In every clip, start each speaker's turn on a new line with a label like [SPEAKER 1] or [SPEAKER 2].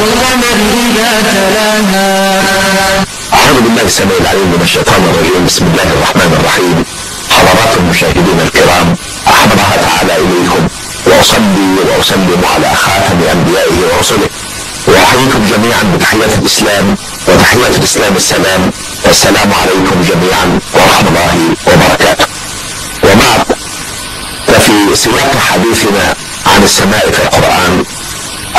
[SPEAKER 1] والقمر إذا تلاها
[SPEAKER 2] أعوذ بالله السميع العليم من الشيطان الرجيم. بسم الله الرحمن الرحيم. حضرات المشاهدين الكرام أحمدها تعالى إليكم وأصلي وأسلم على خاتم أنبيائه ورسله. وأحييكم جميعا بتحية الإسلام وتحية الإسلام السلام. السلام عليكم جميعا ورحمة الله وبركاته. وبعد ففي سياق حديثنا عن السماء في القرآن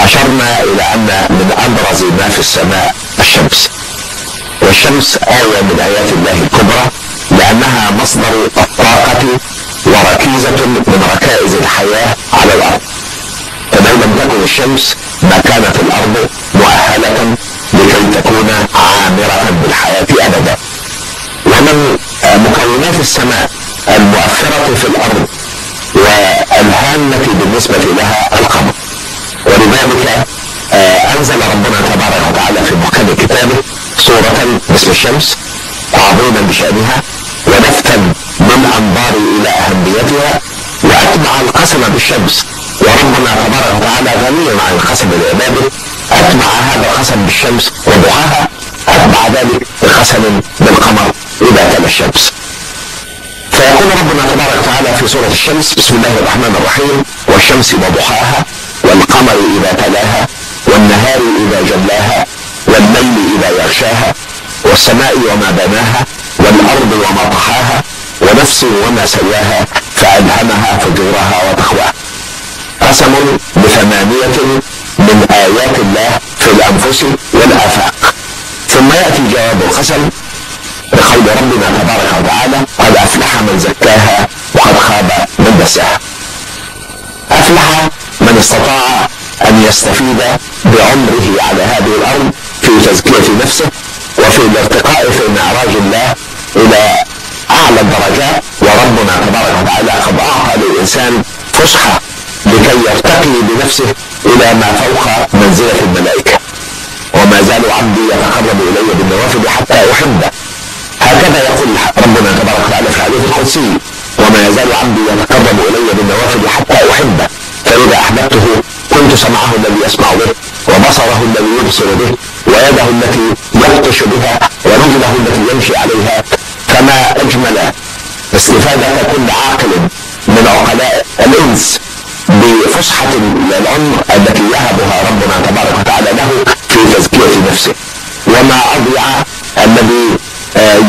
[SPEAKER 2] أشرنا إلى أن من أبرز ما في السماء الشمس. والشمس آية من آيات الله الكبرى لأنها مصدر الطاقة وركيزة من ركائز الحياة على الأرض. فلو لم تكن الشمس ما كانت الأرض مؤهلة لكي تكون عامرة بالحياة أبدا. ومن مكونات السماء المؤثرة في الأرض والهامة بالنسبة لها القمر. ولذلك أنزل ربنا تبارك وتعالى في محكم كتابه سورة باسم الشمس تعظيما بشأنها ولفتا من أنظار إلى أهميتها وأتبع القسم بالشمس. وربنا تبارك وتعالى غني عن القسم لعباده أتبع هذا القسم بالشمس وضحاها أتبع ذلك بقسم بالقمر إذا تلا الشمس. فيقول ربنا تبارك وتعالى في سورة الشمس بسم الله الرحمن الرحيم والشمس وضحاها والقمر إذا تلاها والنهار إذا جلاها والليل إذا يغشاها والسماء وما بناها والأرض وما طحاها ونفس وما سواها فألهمها فجورها وتقواها قسم بثمانية من آيات الله في الأنفس والآفاق. ثم يأتي جواب القسم بقول ربنا تبارك وتعالى قد أفلح من زكاها وقد خاب من دساها. أفلح من استطاع أن يستفيد بعمره على هذه الأرض في تزكية نفسه وفي الارتقاء في معراج الله إلى أعلى الدرجات. وربنا تبارك وتعالى قد أعطى للإنسان فسحة لكي يرتقي بنفسه إلى ما فوق منزلة الملائكة. وما زال عبدي يتقرب إلي بالنوافل حتى أحبه. هكذا يقول ربنا تبارك وتعالى في الحديث القدسي وما يزال عبدي يتقرب إلي بالنوافل حتى أحبه. فإذا أحببته كنت سمعه الذي يسمع به وبصره الذي يبصر به ويده التي يبطش بها ورجله التي يمشي عليها فما أجمل استفادة كل عاقل من عقلاء الإنس بفسحة العمر التي يهبها ربنا تبارك وتعالى له في تزكية نفسه. وما أضيع الذي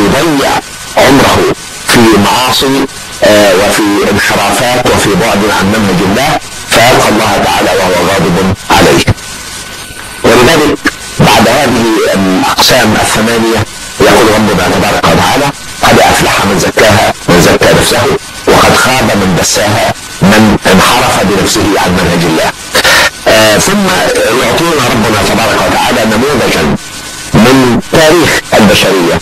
[SPEAKER 2] يضيع عمره في معاصي وفي انحرافات وفي بعد عن منهج الله فيلقى الله تعالى وهو غاضب عليه. ولذلك بعد هذه الأقسام الثمانية يقول ربنا تبارك وتعالى قد أفلح من زكاها من زكى نفسه وقد خاب من دساها من انحرف بنفسه عن منهج الله. آه ثم يعطينا ربنا تبارك وتعالى نموذجا من تاريخ البشرية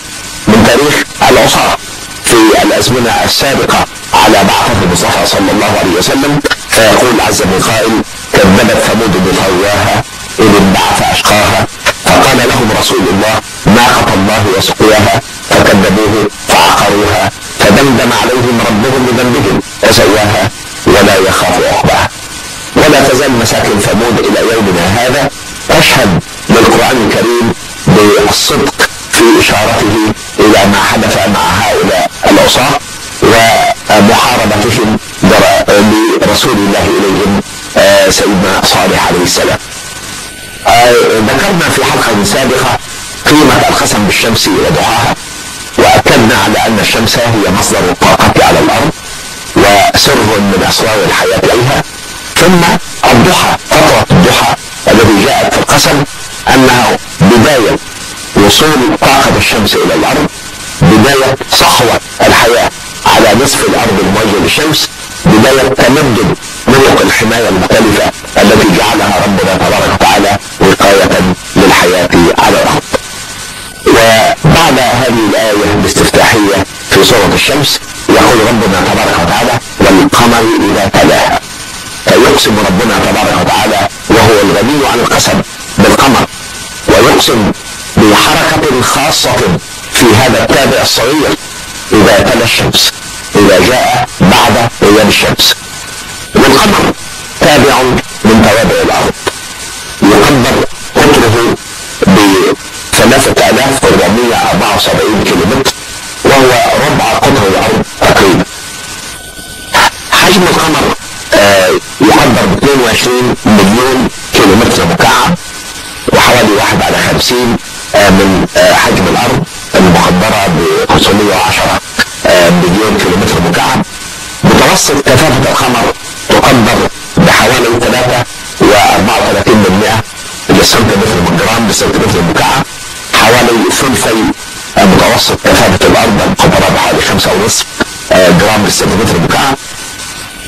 [SPEAKER 2] من تاريخ العصاة في الأزمنة السابقة على بعثة المصطفى صلى الله عليه وسلم. فيقول عز من قائل كذبت ثمود بطغواها إذ انبعث أشقاها. فقال لهم رسول الله ناقة الله وسقياها فكذبوه فعقروها فدمدم عليهم ربهم بذنبهم فسواها ولا يخاف عقباها ولا تزال مساكن ثمود إلى يومنا هذا تشهد للقرآن الكريم بالصدق في إشارته إلى ما حدث مع هؤلاء العصاة ومحاربتهم لرسول الله إليهم سيدنا صالح عليه السلام. ذكرنا في حلقة سابقة قيمة القسم بالشمس وضحاها وأكدنا على أن الشمس هي مصدر الطاقة على الأرض وسر من أسرار الحياة عليها. ثم الضحى فترة الضحى الذي جاءت في القسم أنه بداية وصول طاقة الشمس إلى الأرض بداية صحوة الحياة. على نصف الأرض الموجه للشمس بداية تمدد نطق الحماية المختلفة التي جعلها ربنا تبارك وتعالى وقاية للحياة على الأرض. وبعد هذه الآية الاستفتاحية في سورة الشمس يقول ربنا تبارك وتعالى والقمر إذا تلاها. فيقسم ربنا تبارك وتعالى وهو الغني عن القسم بالقمر. ويقسم بحركة خاصة في هذا التابع الصغير إذا تلا الشمس. إذا جاء بعد غياب الشمس. والقمر تابع من توابع الأرض. يقدر قطره ب 3474 كيلومتر وهو ربع قطر الأرض تقريبا. حجم القمر آه، يقدر ب 22 مليون كيلومتر مكعب وحوالي واحد على 50 آه، من آه، حجم الأرض المقدرة ب 510 آه، مليون كيلومتر مكعب متوسط كثافة القمر تقدر بحوالي 3 و34 من 100 للسنتيمتر من جرام للسنتيمتر المكعب حوالي ثلثي متوسط كثافة الأرض المقدره بحوالي 5.5 آه، جرام للسنتيمتر المكعب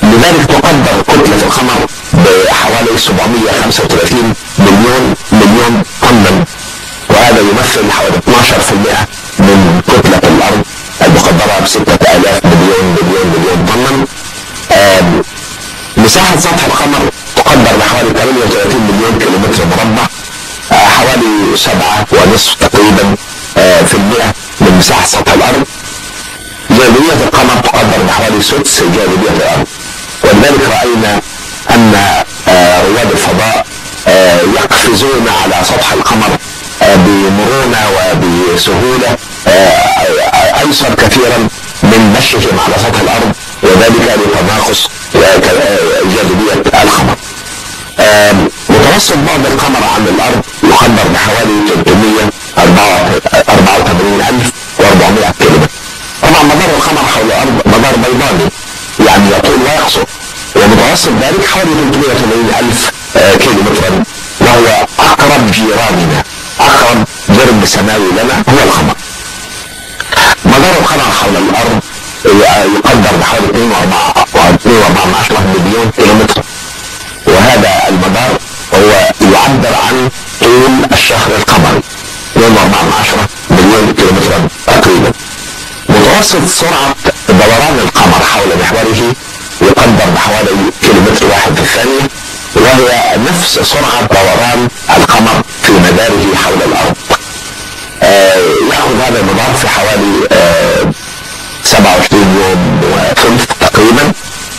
[SPEAKER 2] لذلك تقدر كتلة القمر بحوالي 735 مليون مليون طنا وهذا يمثل حوالي 12% من كتلة الأرض. المقدرة ب 6000 مليون مليون مليون آم، مساحة سطح القمر تقدر بحوالي 38 مليون كيلومتر مربع آه، حوالي سبعة ونصف تقريبا آه، في المئة من مساحة سطح الأرض. جاذبية القمر تقدر بحوالي سدس جاذبية الأرض. ولذلك رأينا أن آه، رواد الفضاء يقفزون على سطح القمر بمرونة وبسهولة أيسر كثيرا من مشيهم على سطح الأرض وذلك لتناقص آه، آه، جاذبية القمر. متوسط بعد القمر عن الأرض يقدر بحوالي 384400 كيلومتر. طبعا مدار القمر حول الأرض مدار بيضاني يعني يطول ويقصر ومتوسط ذلك حوالي 380 ألف آه، كيلومترا وهو أقرب جيراننا أقرب جرم سماوي لنا هو القمر. مدار القمر حول الأرض يقدر بحوالي 2.4 مليون كيلومتر. وهذا المدار هو يعبر عن طول الشهر القمري 2.4 مليون كيلومتر تقريبا. متوسط سرعة دوران القمر حول محوره يقدر بحوالي كيلومتر واحد في الثانية وهي نفس سرعة دوران القمر في مداره حول الأرض. هذا المدار في حوالي آه، 27 يوم وثلث تقريبا.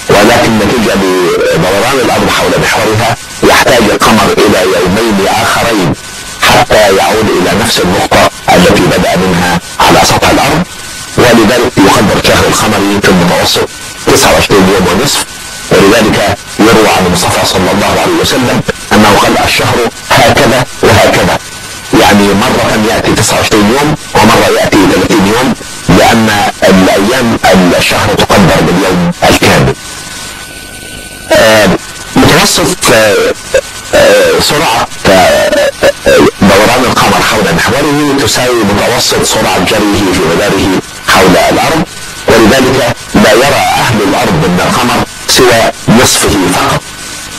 [SPEAKER 2] ولكن نتيجة لدوران الأرض حول محورها يحتاج القمر إلى يومين آخرين حتى يعود إلى نفس النقطة التي بدأ منها على سطح الأرض. ولذلك يقدر شهر القمري في المتوسط 29 يوم ونصف. ولذلك يروى عن المصطفى صلى الله عليه وسلم أنه قال الشهر هكذا وهكذا. يعني مرة يأتي 29 يوم ومرة يأتي 30 يوم لأن الأيام الشهر تقدر باليوم الكامل. آه، متوسط آه، آه، سرعة دوران القمر حول محوره تساوي متوسط سرعة جريه في مداره حول الأرض ولذلك لا يرى أهل الأرض من القمر سوى نصفه فقط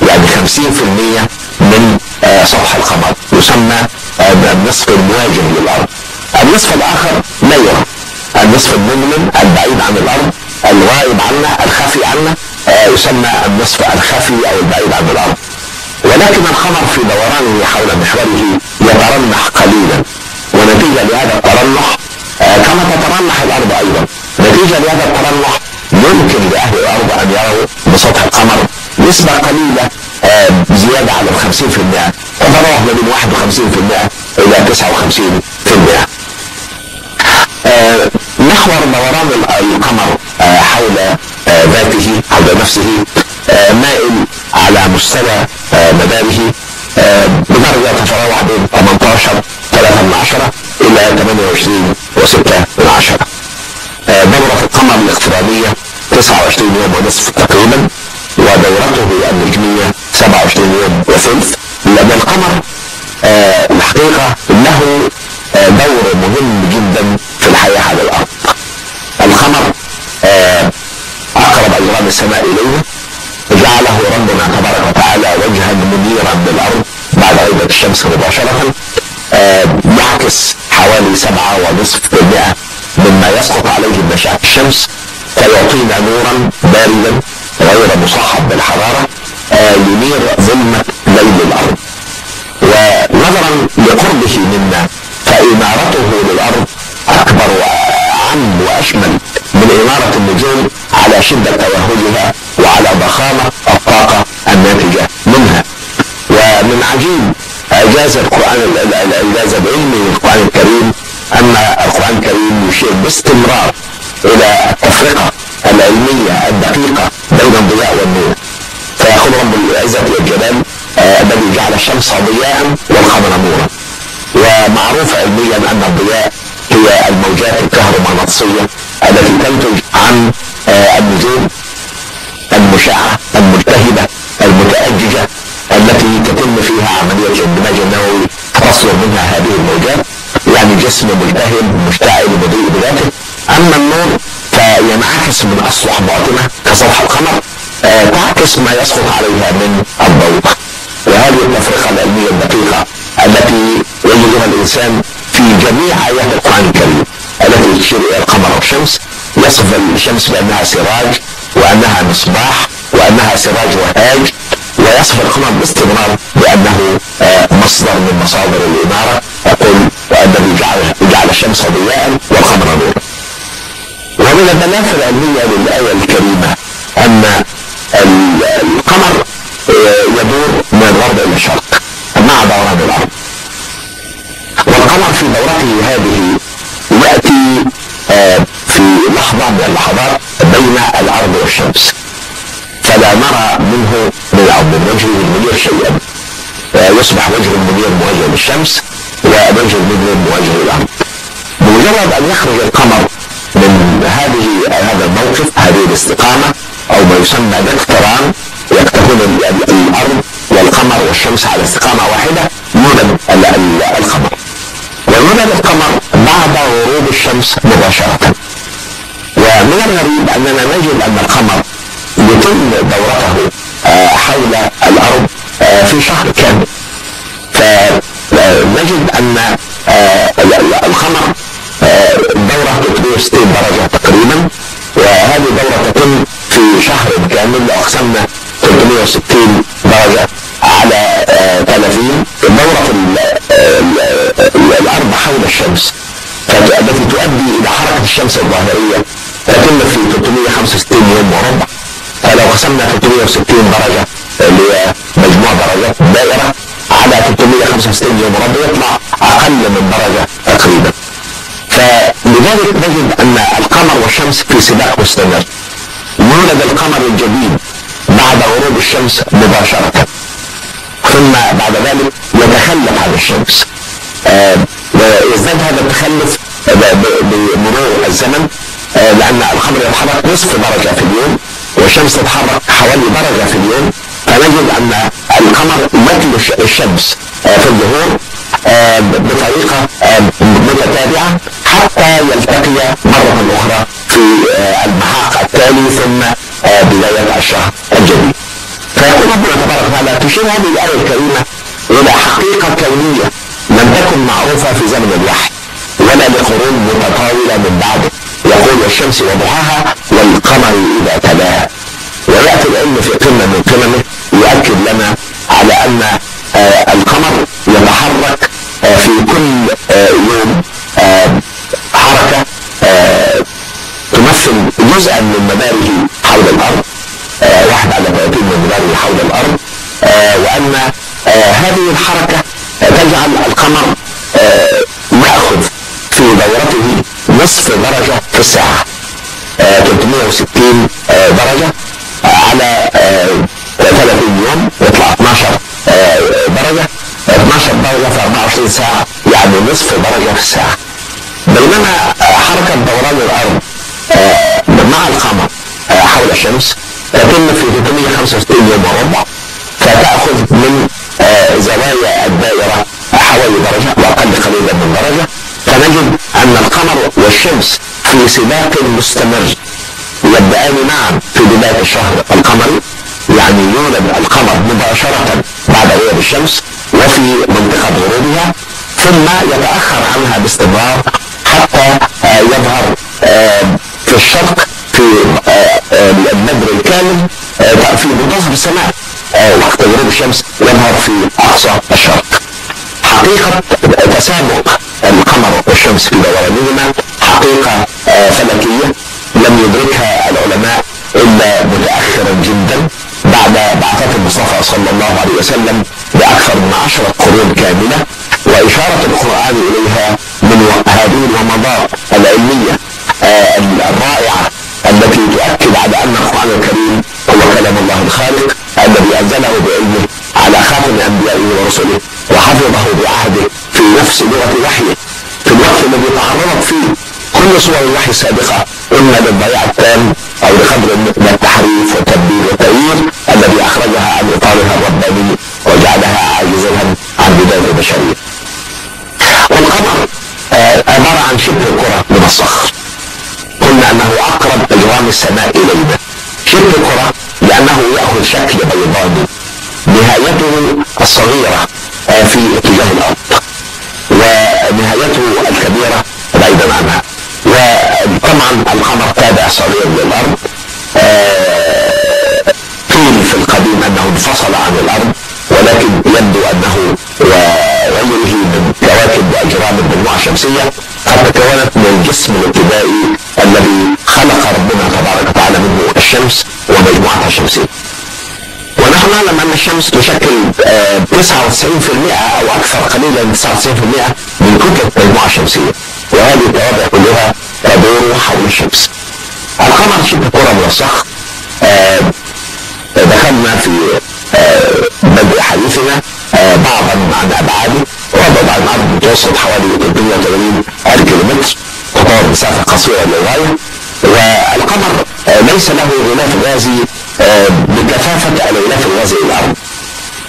[SPEAKER 2] يعني 50% من سطح القمر يسمى النصف المواجه للأرض. النصف الآخر لا يرى النصف المظلم البعيد عن الأرض الغائب عنا الخفي عنا آه، يسمى النصف الخفي أو البعيد عن الأرض. ولكن القمر في دورانه حول محوره يترنح قليلا. ونتيجة لهذا الترنح آه، كما تترنح الأرض أيضا. نتيجة لهذا الترنح يمكن لأهل الأرض أن يروا بسطح القمر نسبة قليلة آه، زيادة على ال 50% تتراوح ما بين 51% إلى 59% آه، محور دوران ال- القمر آه، حول آه، ذاته حول نفسه مائل على مستوى مداره بدرجة تتراوح بين 18 3 من عشرة إلى 28 و6 من عشرة. دورة القمر الافتراضية 29 يوم ونصف تقريبا ودورته النجمية 27 يوم وثلث. لأن القمر آه، الحقيقة له آه، دور مهم جدا في الحياة على الأرض. القمر آه، أقرب أجرام السماء إلينا جعله ربنا تبارك وتعالى وجها منيرا للأرض بعد غيبة الشمس مباشرة آه، يعكس حوالي سبعة ونصف بالمئة مما يسقط عليه من أشعة الشمس فيعطينا نورا باردا غير مصاحب بالحرارة ينير ظلمة ليل الأرض. ونظرا لقربه منا فإنارته للأرض أكبر وأعم وأشمل من إنارة النجوم على شدة توهجها وعلى ضخامة الطاقة الناتجة منها. ومن عجيب إعجاز القرآن الإعجاز العلمي للقرآن الكريم أن القرآن الكريم يشير باستمرار إلى التفرقة العلمية الدقيقة بين الضياء والنور. فيقول رب العزة والجلال آه، الذي جعل الشمس ضياء والقمر نورا. ومعروف علميا أن الضياء هي الموجات الكهرومغناطيسية التي تنتج عن آه، النجوم المشعة الملتهبة المتأججة التي تتم فيها عملية الاندماج النووي تصدر منها هذه الموجات يعني جسم ملتهب مشتعل مضيء بذاته. أما النور فينعكس من أسطح باطنة كسطح القمر تعكس ما يسقط عليها من الضوء. وهذه التفرقة العلمية الدقيقة التي يجدها الإنسان في جميع آيات القرآن الكريم التي تشير إلى القمر والشمس يصف الشمس بأنها سراج وأنها مصباح وأنها سراج وهاج ويصف القمر باستمرار بأنه آه، مصدر من مصادر الإنارة يقول الذي جعل جعل الشمس ضياء والقمر نورا. ومن المنافع العلمية للآية الكريمة أن القمر آه، يدور من الغرب إلى الشرق مع دوران الأرض. والقمر في دورته هذه يأتي آه، في لحظة من اللحظات بين الأرض والشمس. فلا نرى منه من وجهه المنير شيئا. آه، يصبح وجه المنير موجه للشمس ووجه المنير موجه للأرض. بمجرد أن يخرج القمر من هذه هذا الموقف هذه الاستقامة أو ما يسمى باقتران يكتفون الأرض والقمر والشمس على استقامة واحدة يولد القمر. ويولد القمر بعد غروب الشمس مباشرة. ومن الغريب أننا نجد أن القمر يتم دورته آه، حول الأرض آه، في شهر كامل فنجد أن آه، القمر دورة 360 درجة تقريبا. وهذه الدورة تتم في شهر كامل لو أقسمنا 360 درجة على 30 دورة الأرض حول الشمس. التي تؤدي إلى حركة الشمس الظاهرية تتم في 365 يوم وربع. فلو قسمنا 360 درجة اللي هي مجموع درجات الدائرة على 365 يوم وربع يطلع أقل من درجة تقريبا. فلذلك نجد أن القمر والشمس في سباق مستمر. يولد القمر الجديد بعد غروب الشمس مباشرة. ثم بعد ذلك يتخلف عن الشمس. آه ويزداد هذا التخلف بمرور الزمن. آه لأن القمر يتحرك نصف درجة في اليوم والشمس تتحرك حوالي درجة في اليوم. فنجد أن القمر مثل الشمس آه في الظهور بطريقة متتابعة حتى يلتقي مرة أخرى في المحاق التالي ثم بداية الشهر الجديد. فيقول ربنا تبارك وتعالى تشير هذه الآية الكريمة إلى حقيقة كونية لم تكن معروفة في زمن الوحي ولا لقرون متطاولة من بعده يقول والشمس وضحاها والقمر إذا تلاها. ويأتي العلم في قمة من قممه يؤكد لنا على أن آه القمر يتحرك آه في كل آه يوم. جزءا من مداره حول الأرض. واحد على 30 من مداره حول الأرض. وأن هذه الحركة تجعل القمر يأخذ في دورته نصف درجة في الساعة. 360 درجة على 30 يوم يطلع 12 درجة. 12 درجة في 24 ساعة يعني نصف درجة في الساعة. بينما حركة دوران الأرض مع القمر حول الشمس تتم في 365 يوم وربع فتأخذ من زوايا الدائرة حوالي درجة وأقل قليلا من درجة. فنجد أن القمر والشمس في سباق مستمر. يبدأان معا في بداية الشهر القمري يعني يولد القمر مباشرة بعد غياب الشمس وفي منطقة غروبها ثم يتأخر عنها باستمرار حتى يظهر في الشرق في البدر الكامل. في منتصف السماء وقت غروب الشمس يظهر في أقصى الشرق. حقيقة تسابق القمر والشمس في دورانهما حقيقة فلكية لم يدركها العلماء إلا متأخرا جدا بعد بعثة المصطفى صلى الله عليه وسلم بأكثر من عشرة قرون كاملة وإشارة القرآن إليها من هذه الومضات العلمية. الرائعة التي تؤكد على أن القرآن الكريم هو كلام الله الخالق الذي أنزله بعلمه على خاتم انبيائه ورسله وحفظه بعهده في نفس لغة وحيه في الوقت الذي تعرضت فيه كل صور الوحي السابقة اما للضياع السماء الينا. شبه كره لأنه يأخذ شكل بيضاني نهايته الصغيرة آه في اتجاه الشمس تشكل 99% أو أكثر قليلا من 99% من كتله المجموعه الشمسية. وهذه التوابع كلها تدور حول الشمس. القمر شبه كره من الصخر دخلنا في بدء حديثنا بعضا عن أبعاده وضع عن الأرض متوسط حوالي 380 ألف كيلومتر تعتبر مسافة قصيرة للغاية والقمر ليس له غلاف غازي بكثافه الغلاف الغازي للارض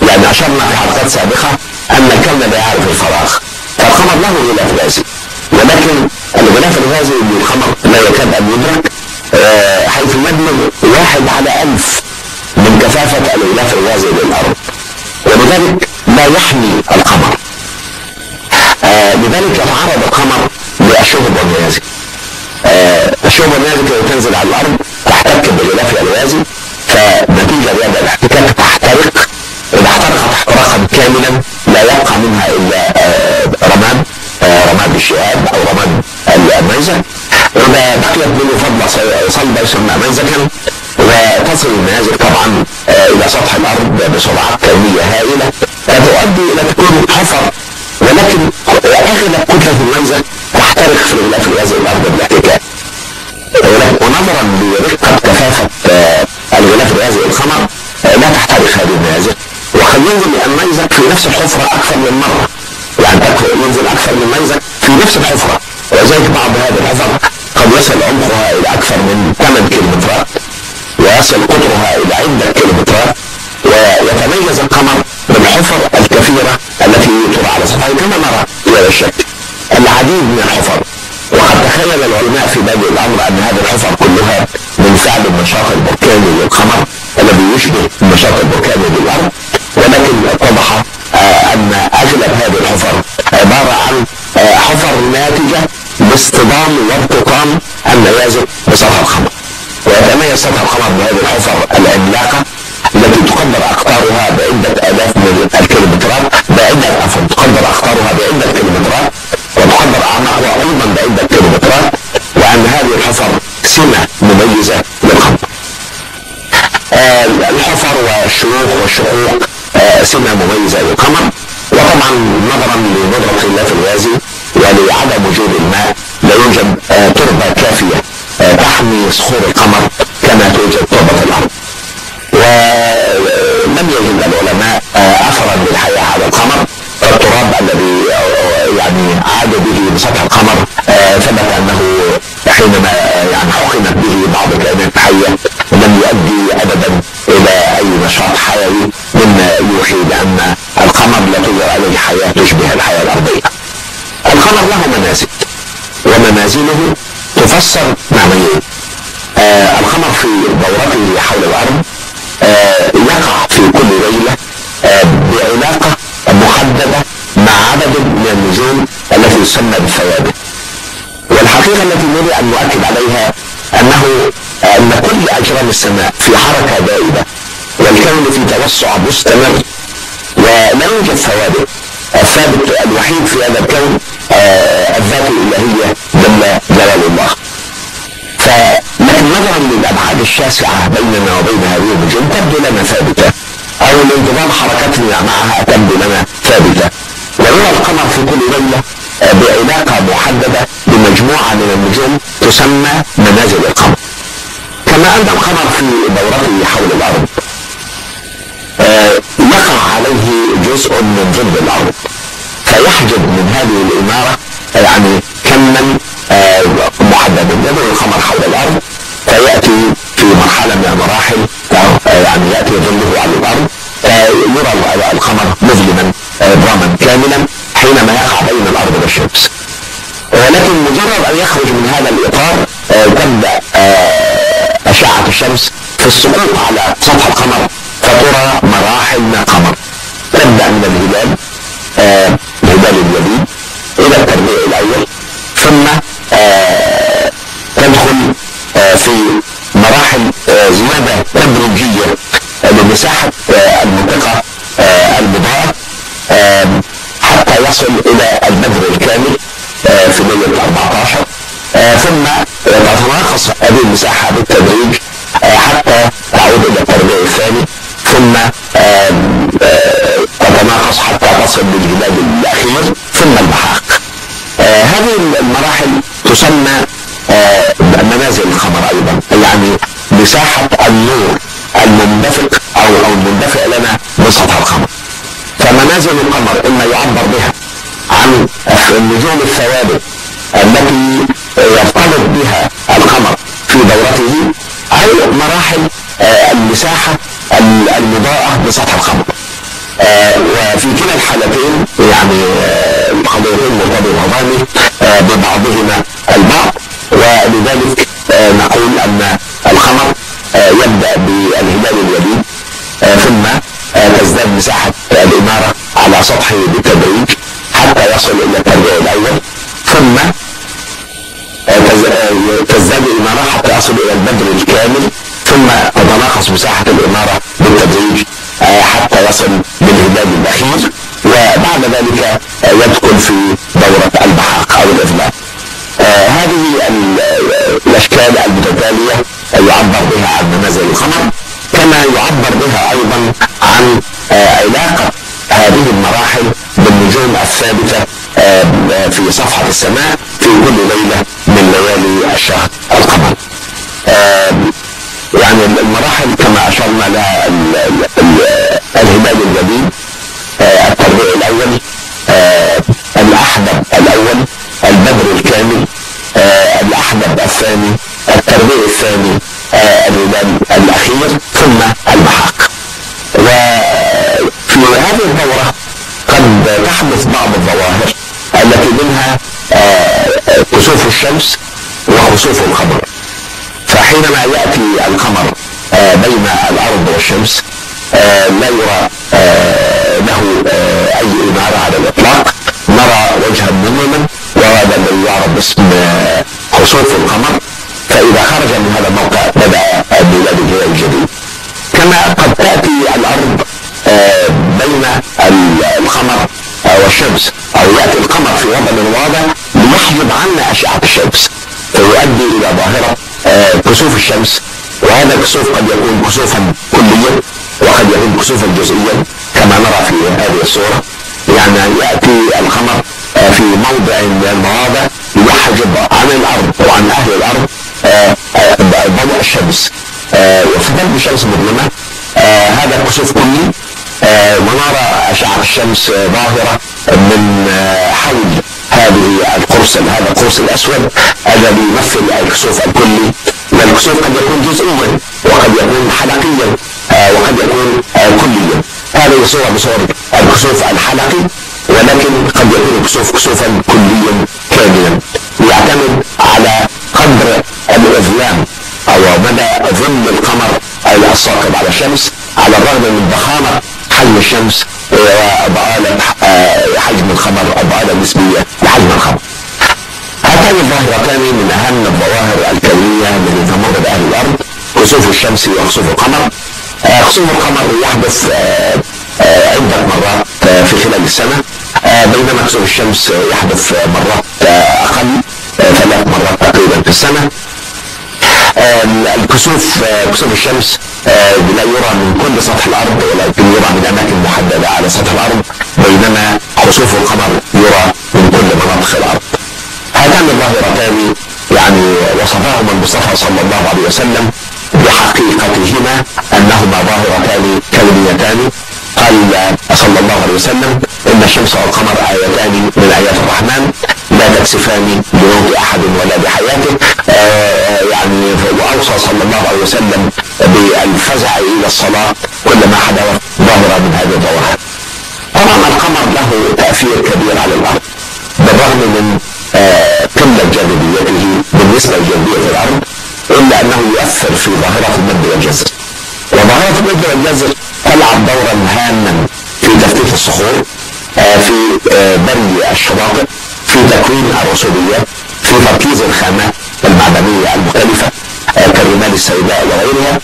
[SPEAKER 2] يعني اشرنا في حلقات سابقه أن الكون لا يعرف الفراغ. فالقمر له غلاف غازي ولكن الغلاف الغازي للقمر لا يكاد أن يدرك حيث يبلغ واحد على ألف من كثافة الغلاف الغازي للأرض ولذلك لا يحمي القمر. آه لذلك يتعرض القمر للشهب والنيازك آه الشهب والنيازك تنزل على الأرض تحتك بالغلاف الغازي فنتيجة لهذا الاحتكاك تحترق إذا احترقت احتراقا كاملا لا يبقى منها إلا آه رماد رماد الشهاب أو رماد الميزة إذا بقيت منه فضلة صلبة يسمى منزكا وتصل النيازك طبعا إلى سطح الأرض بسرعات كونية هائلة. فتؤدي إلى تكون حفر ولكن أغلب كتلة المنزل تحترق في الغلاف الغازي الأرض بالاحتكاك ونظرا لرقة كثافة الغلاف الغازي القمر لا تحترق هذه النيازك وقد ينزل النيزك في نفس الحفرة أكثر من مرة. يعني ينزل أكثر من نيزك في نفس الحفرة. ولذلك بعض هذه الحفر قد يصل عمقها إلى أكثر من 8 كيلومترات ويصل قطرها إلى عدة كيلومترات ويتميز القمر بالحفر الكثيرة التي ترى على سطحه كما نرى إلى الشكل العديد من الحفر وقد تخيل العلماء في بدء الأمر أن هذه الحفر كلها من فعل النشاط البركاني للقمر الذي يشبه النشاط البركاني للأرض. ولكن اتضح أن اغلب هذه الحفر عبارة عن حفر ناتجة باصطدام وارتطام النيازك بسطح القمر. ويتميز سطح القمر بهذه الحفر العملاقة التي تقدر أقطارها بعدة آلاف من الكيلومترات بعدة عفوا تقدر أقطارها بعدة كيلومترات والشروق والشقوق آه سمه مميزة للقمر وطبعا نظرا لندرة الغلاف الغازي ولعدم وجود الماء لا يوجد آه تربة كافية آه تحمي صخور القمر كما توجد تربة الأرض. ولم يجد العلماء اثرا للحياة على القمر التراب الذي يعني عاد به بسطح القمر ثبت أنه حينما يعني حقنت به بعض الكائنات الحيه لم يؤدي اي نشاط حيوي مما يوحي بأن القمر لا توجد عليه حياة تشبه الحياة الأرضية. القمر له منازل ومنازله تفسر معنيين آه القمر في دورته حول الأرض آه يقع في كل ليلة آه بعلاقة محدده مع عدد من النجوم التي تسمى بالثوابت والحقيقة التي نريد أن نؤكد عليها أنه أن كل أجرام السماء في حركة دائمة والكون في توسع مستمر ولا يوجد ثوابت الثابت الوحيد في هذا الكون آه الذات الإلهية جل جلال الله. فلا لكن نظرا للأبعاد الشاسعة بيننا وبين هذه النجوم تبدو لنا ثابتة أو لانتظام حركتنا معها تبدو لنا ثابتة. ونرى القمر في كل ليلة بعلاقة محددة بمجموعة من النجوم تسمى منازل القمر. كما أن القمر في دورته حول الأرض يقع عليه جزء من ظل الأرض فيحجب من هذه الإمارة يعني كما محددا يدور القمر حول الأرض. فيأتي في مرحلة من المراحل يعني يأتي ظله على الأرض. يرى القمر مظلما ظلاما كاملا حينما يقع بين الأرض والشمس. ولكن مجرد أن يخرج من هذا الإطار تبدأ أشعة الشمس في السقوط على سطح القمر. فترى مراحل من القمر تبدا من الهلال الهلال الجديد إلى التربيع الأول ثم تدخل في مراحل زيادة تدريجية لمساحة المنطقة المضاءه حتى يصل إلى البدر الكامل في ليله 14 ثم تتناقص هذه المساحة بالتدريج حتى تعود إلى التربيع الثاني. ثم تتناقص حتى تصل للهلال الاخير ثم البحاق هذه المراحل تسمى منازل القمر أيضا يعني مساحة النور المندفق أو أو المندفع لنا بسطح القمر فمنازل القمر إما يعبر بها عن النجوم الثوابت التي يرتبط بها القمر في دورته أو مراحل المساحة المضاءة بسطح القمر. وفي كلا الحالتين يعني القضيتين مرتبطتان ببعضهما البعض. ولذلك نقول أن القمر يبدأ بالهلال الوليد ثم تزداد مساحة الإمارة على سطحه بالتدريج حتى يصل إلى التربيع الأول ثم تزداد الإمارة حتى يصل إلى البدر الكامل ثم تتناقص مساحة الإمارة بالتدريج حتى يصل للهلال الاخير وبعد ذلك يدخل في دورة البحاق أو الاظلام. هذه الأشكال المتتالية يعبر بها عن منازل القمر كما يعبر بها أيضا عن علاقة هذه المراحل بالنجوم الثابتة في صفحة السماء في كل ليلة من ليالي الشهر القمر. يعني المراحل كما أشرنا لها الهلال الجديد التربيع الأول الاحدب الأول البدر الكامل الاحدب الثاني التربيع الثاني الهلال الأخير ثم البحاق وفي هذه الدورة قد تحدث بعض الظواهر التي منها كسوف الشمس وخسوف القمر. فحينما يأتي القمر بين الأرض والشمس لا يرى له أي اماره على الإطلاق. نرى وجها مظلما وهذا الذي يعرف باسم خسوف القمر. فإذا خرج من هذا الموقع ميلاد الهلال الجديد. كما قد تأتي الأرض بين القمر والشمس أو يأتي القمر في وضع واضح ليحجب عنا أشعة الشمس فيؤدي إلى ظاهرة كسوف الشمس وهذا الكسوف قد يكون كسوفا كليا وقد يكون كسوفا جزئيا كما نرى في هذه الصورة. يعني يأتي القمر في موضع من المواضع يحجب عن الأرض وعن أهل الأرض ضوء الشمس. وفتلك الشمس مظلمة هذا كسوف كلي ونرى اشعه الشمس ظاهرة من حول. هذه القرص هذا القرص الأسود الذي يمثل الكسوف الكلي. والكسوف قد يكون جزئيا وقد يكون حلقيا وقد يكون كليا. هذه صورة بصور الكسوف الحلقي ولكن قد يكون الكسوف كسوفا كليا كاملا. يعتمد على قدر الاظلام أو مدى ظل القمر الساقط على الشمس على الرغم من ضخامه حجم الشمس وضآلة حجم القمر الضآلة النسبية لحجم القمر. هاتان الظاهرتان من أهم الظواهر الكونية التي تمر باهل الأرض كسوف الشمس وخسوف القمر. خسوف القمر يحدث عدة مرات في خلال السنة بينما كسوف الشمس يحدث مرات أقل ثلاث مرات تقريبا في السنة. الكسوف كسوف الشمس لا يرى من كل سطح الأرض ولكن يرى من أماكن محددة على سطح الأرض بينما خسوف القمر يرى من كل مناطق الأرض. هاتان الظاهرتان يعني وصفاهما المصطفى صلى الله عليه وسلم بحقيقتهما أنهما ظاهرتان كونيتان قال صلى الله عليه وسلم إن الشمس والقمر آيتان من آيات الرحمن لا تكسفان بموت أحد ولا بحياته آه يعني وأوصى صلى الله عليه وسلم بالفزع إلى الصلاة كلما حدث ظاهره من هذه الظواهر. طبعا القمر له تأثير كبير على الأرض بالرغم من آه قلة جاذبيته بالنسبة لجاذبيه الأرض إلا أنه يؤثر في ظاهرة المد والجزر. وظاهرة المد والجزر تلعب دورا هاما في تفتيت الصخور آه في آه بري الشواطئ في تكوين الرسوبيات في تركيز الخامات المعدنية المختلفة آه كالرمال السوداء وغيرها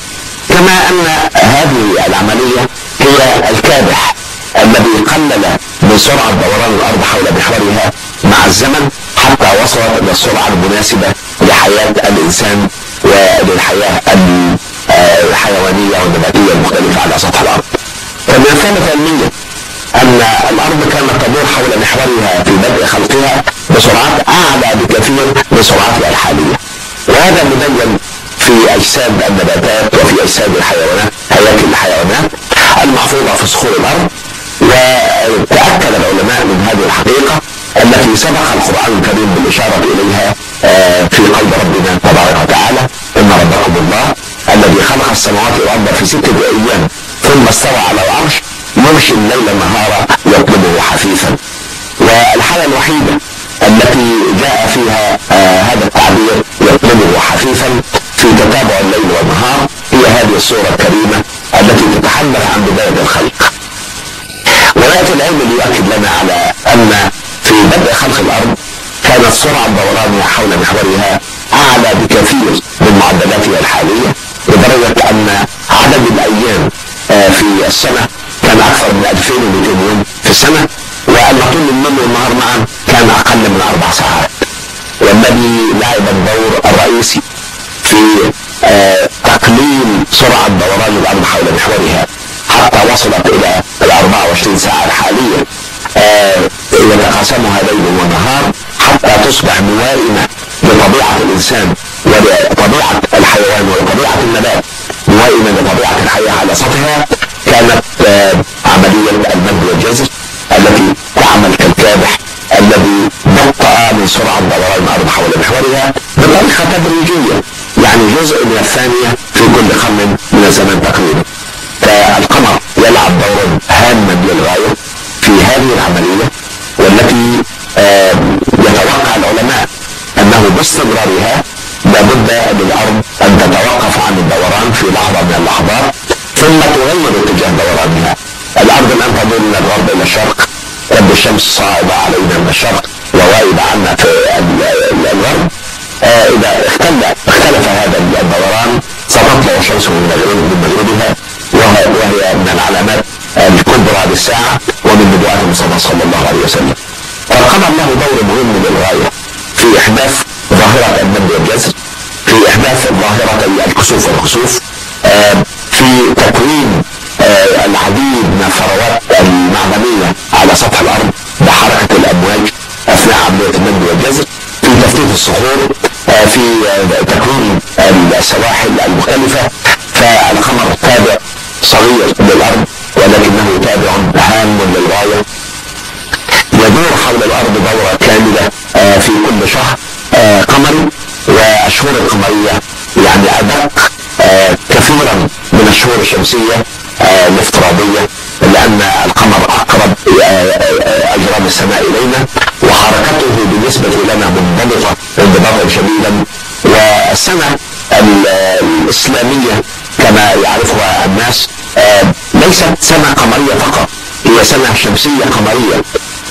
[SPEAKER 2] كما أن هذه العملية هي الكابح الذي قلل من سرعه دوران الأرض حول محورها مع الزمن حتى وصلت إلى السرعه المناسبة لحياة الإنسان وللحياة الحيوانية والنباتية المختلفة على سطح الأرض. فمن ثبت أن الأرض كانت تدور حول محورها في بدء خلقها بسرعات أعلى بكثير من سرعتها الحالية. وهذا مبين في أجساد النباتات وفي أجساد الحيوانات هياكل الحيوانات المحفوظة في صخور الأرض. وتأكد العلماء من هذه الحقيقة التي سبق القرآن الكريم بالإشارة إليها في قلب ربنا تبارك وتعالى. إن ربكم الله الذي خلق السماوات والأرض في سته أيام ثم استوى على العرش. يمشي الليل نهارا يطلبه حثيثا والحالة الوحيدة التي جاء فيها آه هذا التعبير يطلبه حثيثا في تتابع الليل والنهار هي هذه السوره الكريمة التي تتحدث عن بداية الخلق. وياتي العلم ليؤكد لنا على أن في بدء خلق الأرض كانت سرعة دورانها حول محورها أعلى بكثير من معدلاتها الحالية لدرجة أن عدد الأيام آه في السنة كان أكثر من 2200 يوم في السنة وان طول الليل والنهار معا كان أقل من أربع ساعات. والذي لعب الدور الرئيسي في آه تقليل سرعة دوران الأرض حول محورها حتى وصلت إلى ال 24 ساعة الحاليه آه يتقاسمها ليل ونهار حتى تصبح موائمة لطبيعة الإنسان ولطبيعة الحيوان ولطبيعة النبات. موائمة لطبيعة بطريقه تدريجية يعني جزء من الثانية في كل قرن من الزمن تقريبا. فالقمر يلعب دورا هاما للغاية في هذه العملية والتي يتوقع العلماء أنه باستمرارها لابد للأرض أن تتوقف عن الدوران في لحظة من اللحظات ثم تغير اتجاه دورانها. الأرض الان تدور من الغرب إلى الشرق تبدو الشمس صاعدة علينا من الشرق وغائبه عنا في الغرب. إذا اختل اختلف هذا الدوران ستطلع الشمس من مغرب من مغربها وهي, من العلامات الكبرى للساعة ومن نبوءات المصطفى صلى الله عليه وسلم. فالقمر له دور مهم للغاية في إحداث ظاهرة المد والجزر في إحداث ظاهرة الكسوف والخسوف آه في تكوين آه العديد من الثروات المعدنية على سطح الأرض بحركة الأمواج أثناء عملية المد والجزر في تفتيت الصخور تكوين السواحل المختلفة فالقمر تابع صغير للارض ولكنه تابع هام للغاية. يدور حول الأرض دورة كاملة آه في كل شهر آه قمري والشهور القمريه يعني أدق آه كثيرا من الشهور الشمسية الافتراضية لأن القمر أقرب أجرام السماء إلينا وحركته بالنسبة لنا منضبطه انضباطا شديدا والسنة الاسلاميه كما يعرفها الناس ليست سنة قمرية فقط هي سنة شمسية قمرية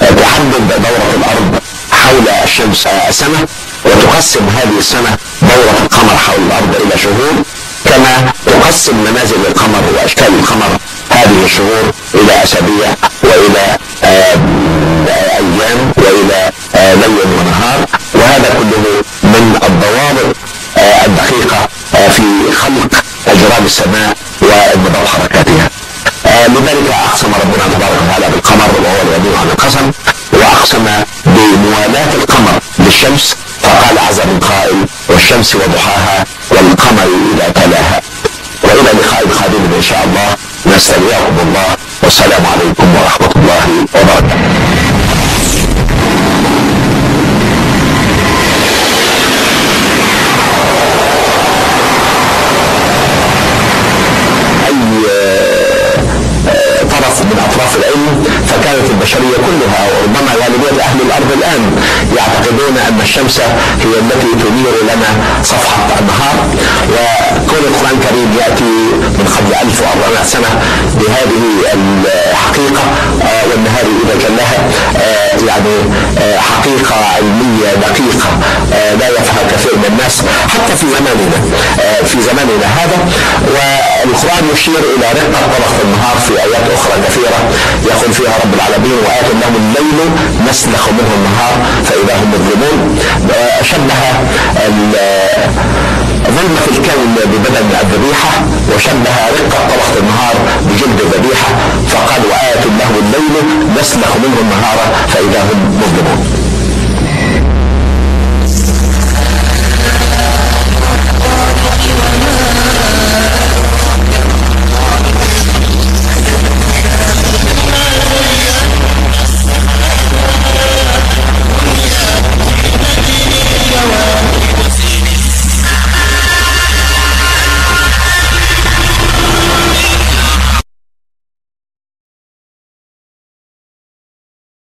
[SPEAKER 2] تحدد دورة الأرض حول الشمس سنة وتقسم هذه السنة دورة القمر حول الأرض إلى شهور كما تقسم منازل القمر وأشكال القمر هذه الشهور إلى أسابيع. السماء وانضباط حركاتها آه لذلك أقسم ربنا تبارك وتعالى بالقمر وهو الغني عن القسم وأقسم بموالاة القمر للشمس فقال عز من قائل والشمس وضحاها والقمر إذا تلاها وإلى لقاء قادم إن شاء الله. نستودعكم الله والسلام عليكم ورحمة الله وبركاته. الشمس هي التي تنير لنا صفحة النهار وكون القرآن الكريم يأتي من قبل 1400 سنة بهذه الحقيقة والنهار إذا جلاها يعني حقيقة علمية دقيقة لا يفهم كثير من الناس حتى في زماننا في زماننا هذا. والقرآن يشير إلى رقة طرف النهار في آيات أخرى كثيرة يقول فيها رب العالمين وآت لهم الليل نسلخ منه النهار فإذا هم مظلمون. شبه ظلمة الكون ببدن الذبيحة وشبه رقة طرف النهار بجلد الذبيحة فقال وآت له الليل نسلخ منه النهار فإذا هم مظلمون